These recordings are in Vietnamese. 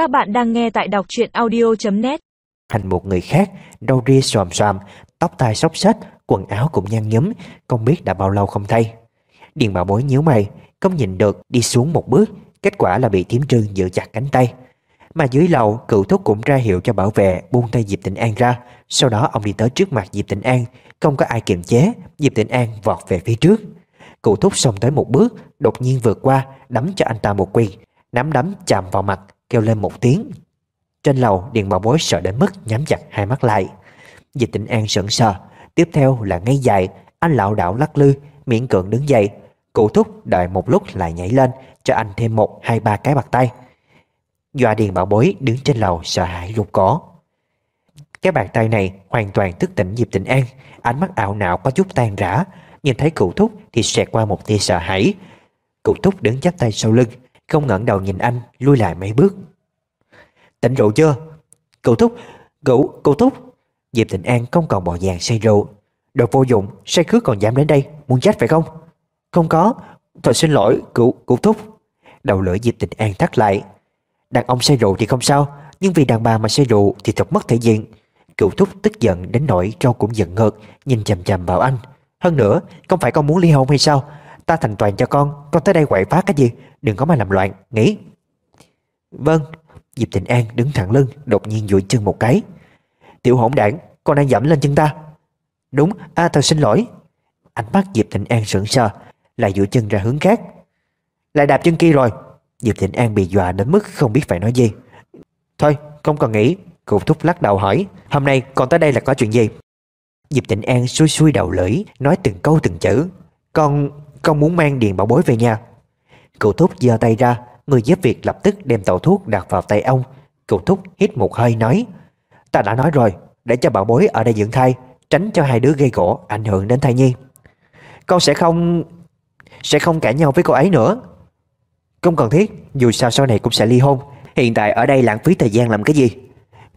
Các bạn đang nghe tại đọc truyện audio.net Thành một người khác, râu ria xòm xòm, tóc tai xốc xếch, quần áo cũng nhăn nhúm, không biết đã bao lâu không thay. Điền bảo bối nhíu mày, không nhìn được đi xuống một bước, kết quả là bị Thiếm Trương giữ chặt cánh tay. Mà dưới lầu, cựu thúc cũng ra hiệu cho bảo vệ buông tay Diệp Tịnh An ra. Sau đó ông đi tới trước mặt Diệp Tịnh An, không có ai kiềm chế, Diệp Tịnh An vọt về phía trước. Cựu thúc xông tới một bước, đột nhiên vượt qua, đấm cho anh ta một quyền, nắm đấm chạm vào mặt, kêu lên một tiếng. Trên lầu, Điền Bảo Bối sợ đến mức nhắm chặt hai mắt lại. Diệp Tịnh An sững sờ, tiếp theo là ngay dài, anh lảo đảo lắc lư, miễn cưỡng đứng dậy. Cụ thúc đợi một lúc lại nhảy lên, cho anh thêm một, hai, ba cái bạc tay. Dọa Điền Bảo Bối đứng trên lầu sợ hãi rụt cổ. Cái bàn tay này hoàn toàn thức tỉnh Diệp Tịnh An, ánh mắt ảo não có chút tan rã, nhìn thấy cụ thúc thì xẹt qua một tia sợ hãi. Cụ thúc đứng chắp tay sau lưng, không ngẩng đầu nhìn anh, lui lại mấy bước. Tỉnh rượu chưa? Cậu thúc, Cậu, cậu thúc. Diệp Tịnh An không còn bộ dạng say rượu. Đồ vô dụng, say khước còn dám đến đây, muốn chết phải không? Không có, thật xin lỗi, Cậu, cậu thúc. Đầu lưỡi Diệp Tịnh An thắt lại. Đàn ông say rượu thì không sao, nhưng vì đàn bà mà say rượu thì thật mất thể diện. Cựu thúc tức giận đến nỗi trâu cũng giận ngợt nhìn chằm chằm vào anh. Hơn nữa, không phải con muốn ly hôn hay sao? Ta thành toàn cho con, con tới đây quậy phá cái gì? Đừng có mà làm loạn, nghĩ. Vâng, Diệp Thịnh An đứng thẳng lưng, đột nhiên duỗi chân một cái. Tiểu hỗn đảng, con đang dẫm lên chân ta. Đúng, a à, thật xin lỗi. Ánh mắt Diệp Thịnh An sững sờ, lại duỗi chân ra hướng khác. Lại đạp chân kia rồi. Diệp Thịnh An bị dọa đến mức không biết phải nói gì. Thôi, không cần nghĩ. Cụ thúc lắc đầu hỏi, hôm nay con tới đây là có chuyện gì? Diệp Tịnh An xui xui đầu lưỡi, nói từng câu từng chữ. Con, con muốn mang điện Bảo Bối về nhà. Cậu thúc giơ tay ra, người giúp việc lập tức đem tàu thuốc đặt vào tay ông. Cậu thúc hít một hơi nói, ta đã nói rồi, để cho Bảo Bối ở đây dưỡng thai, tránh cho hai đứa gây gỗ ảnh hưởng đến thai nhi. Con sẽ không, sẽ không cãi nhau với cô ấy nữa. Không cần thiết, dù sao sau này cũng sẽ ly hôn. Hiện tại ở đây lãng phí thời gian làm cái gì?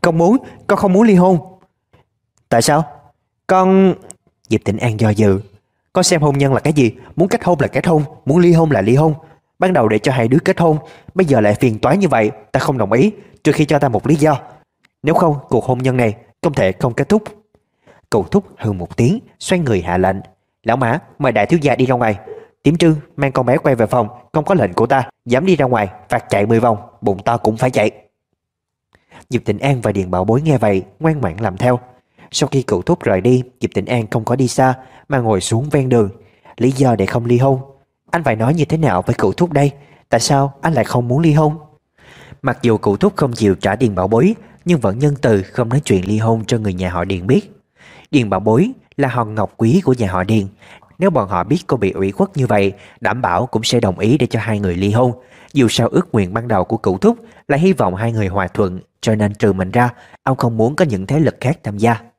Con muốn, con không muốn ly hôn. Tại sao? Con... Diệp Tĩnh An do dự. Con xem hôn nhân là cái gì? Muốn kết hôn là kết hôn, muốn ly hôn là ly hôn. Ban đầu để cho hai đứa kết hôn, bây giờ lại phiền toái như vậy, ta không đồng ý, trừ khi cho ta một lý do. Nếu không, cuộc hôn nhân này không thể không kết thúc. Cầu thúc hừ một tiếng, xoay người hạ lệnh. Lão Mã, mời đại thiếu gia đi ra ngoài. Tiếm trương, mang con bé quay về phòng, không có lệnh của ta, dám đi ra ngoài, phạt chạy 10 vòng, bụng ta cũng phải chạy. Diệp Tịnh An và Điền Bảo Bối nghe vậy, ngoan ngoãn làm theo. Sau khi cựu thúc rời đi, Diệp Tịnh An không có đi xa, mà ngồi xuống ven đường. Lý do để không ly hôn. Anh phải nói như thế nào với cựu thúc đây? Tại sao anh lại không muốn ly hôn? Mặc dù cựu thúc không chịu trả Điền Bảo Bối, nhưng vẫn nhân từ không nói chuyện ly hôn cho người nhà họ Điền biết. Điền Bảo Bối là hòn ngọc quý của nhà họ Điền. Nếu bọn họ biết cô bị ủy khuất như vậy, đảm bảo cũng sẽ đồng ý để cho hai người ly hôn. Dù sao ước nguyện ban đầu của cựu thúc là hy vọng hai người hòa thuận, cho nên trừ mình ra, ông không muốn có những thế lực khác tham gia.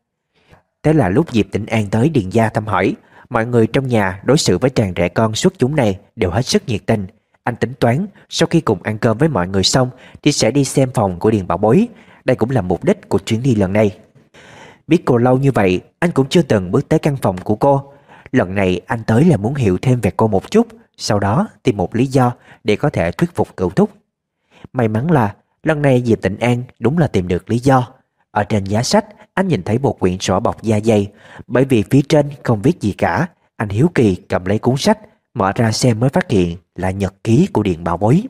Thế là lúc Diệp Tịnh An tới Điền Gia thăm hỏi, mọi người trong nhà đối xử với chàng rẻ con xuất chúng này đều hết sức nhiệt tình. Anh tính toán, sau khi cùng ăn cơm với mọi người xong thì sẽ đi xem phòng của Điền Bảo Bối. Đây cũng là mục đích của chuyến đi lần này. Biết cô lâu như vậy, anh cũng chưa từng bước tới căn phòng của cô. Lần này anh tới là muốn hiểu thêm về cô một chút, sau đó tìm một lý do để có thể thuyết phục cựu thúc. May mắn là lần này Diệp Tịnh An đúng là tìm được lý do. Ở trên giá sách, anh nhìn thấy một quyển sổ bọc da dày, bởi vì phía trên không viết gì cả. Anh hiếu kỳ cầm lấy cuốn sách, mở ra xem mới phát hiện là nhật ký của Điện Bảo Bối.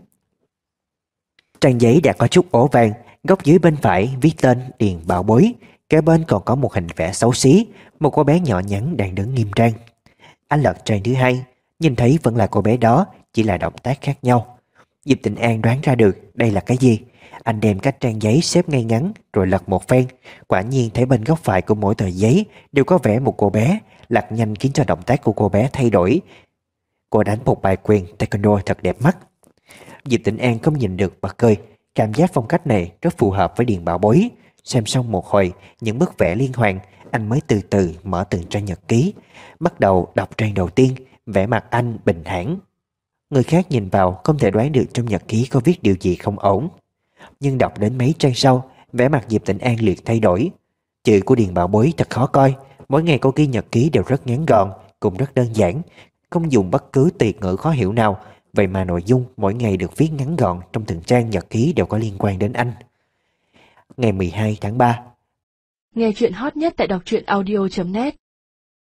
Trang giấy đã có chút ố vàng, góc dưới bên phải viết tên Điền Bảo Bối, kế bên còn có một hình vẽ xấu xí, một cô bé nhỏ nhắn đang đứng nghiêm trang. Anh lật trang thứ hai, nhìn thấy vẫn là cô bé đó, chỉ là động tác khác nhau. Diệp Tịnh An đoán ra được đây là cái gì. Anh đem các trang giấy xếp ngay ngắn rồi lật một phen. Quả nhiên thấy bên góc phải của mỗi tờ giấy đều có vẽ một cô bé. Lật nhanh khiến cho động tác của cô bé thay đổi. Cô đánh một bài quyền taekwondo thật đẹp mắt. Diệp Tịnh An không nhìn được bật cười. Cảm giác phong cách này rất phù hợp với Điền Bảo Bối. Xem xong một hồi những bức vẽ liên hoàn, anh mới từ từ mở từng trang nhật ký. Bắt đầu đọc trang đầu tiên, vẻ mặt anh bình thản. Người khác nhìn vào không thể đoán được trong nhật ký có viết điều gì không ổn. Nhưng đọc đến mấy trang sau, vẻ mặt Diệp Tịnh An liệt thay đổi. Chữ của Điền Bảo Bối thật khó coi, mỗi ngày cô ghi nhật ký đều rất ngắn gọn, cũng rất đơn giản, không dùng bất cứ tiệt ngữ khó hiểu nào, Vậy mà nội dung mỗi ngày được viết ngắn gọn trong từng trang nhật ký đều có liên quan đến anh. Ngày 12 tháng 3 Nghe chuyện hot nhất tại đọc truyện audio.net